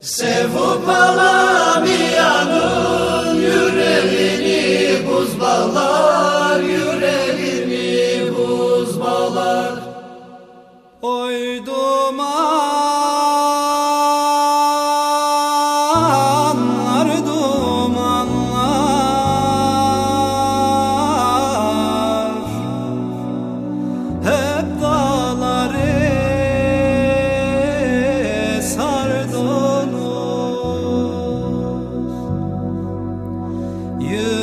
Sevup alamayanın yüreğini buz bağlar, yüreğini buz bağlar. Oy you.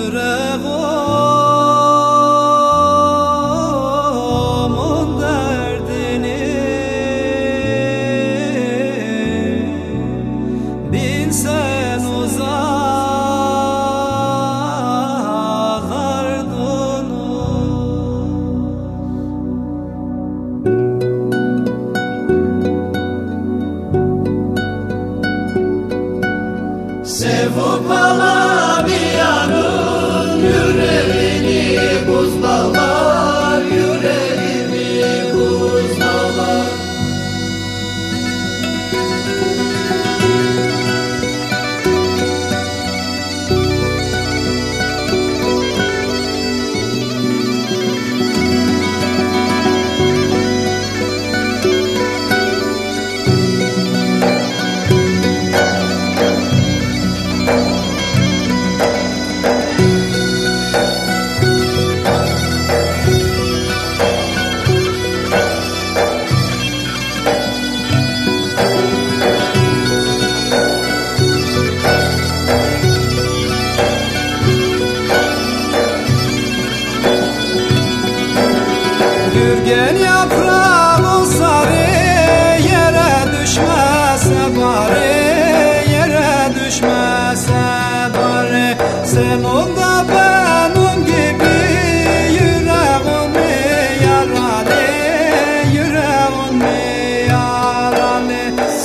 Sevup alamayanın yüreğini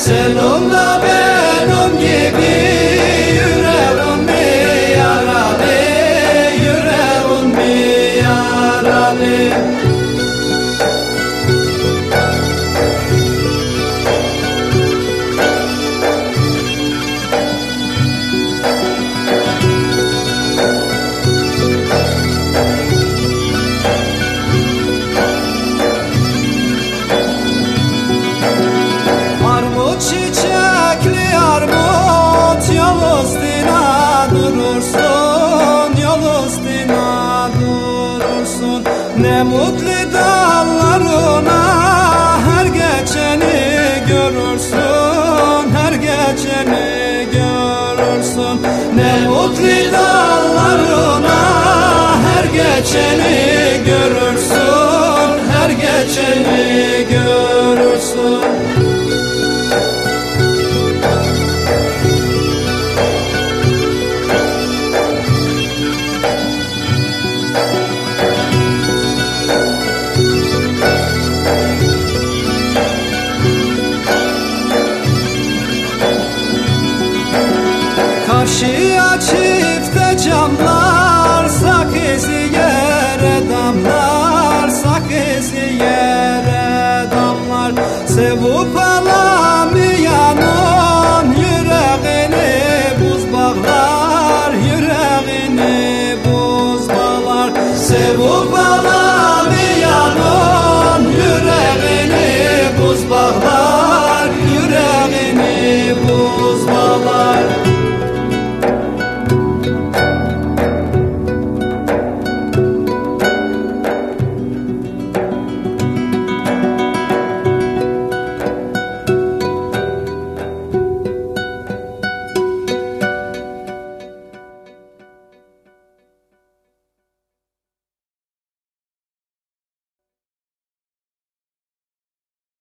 Sen onunla benim gibi yüreğimi yaralı, yüreğimi yaralı. Ne mutlu dallarına her geçeni görürsün Her geçeni görürsün. Ne mutlu dallarına her geçeni görürsün Her geçeni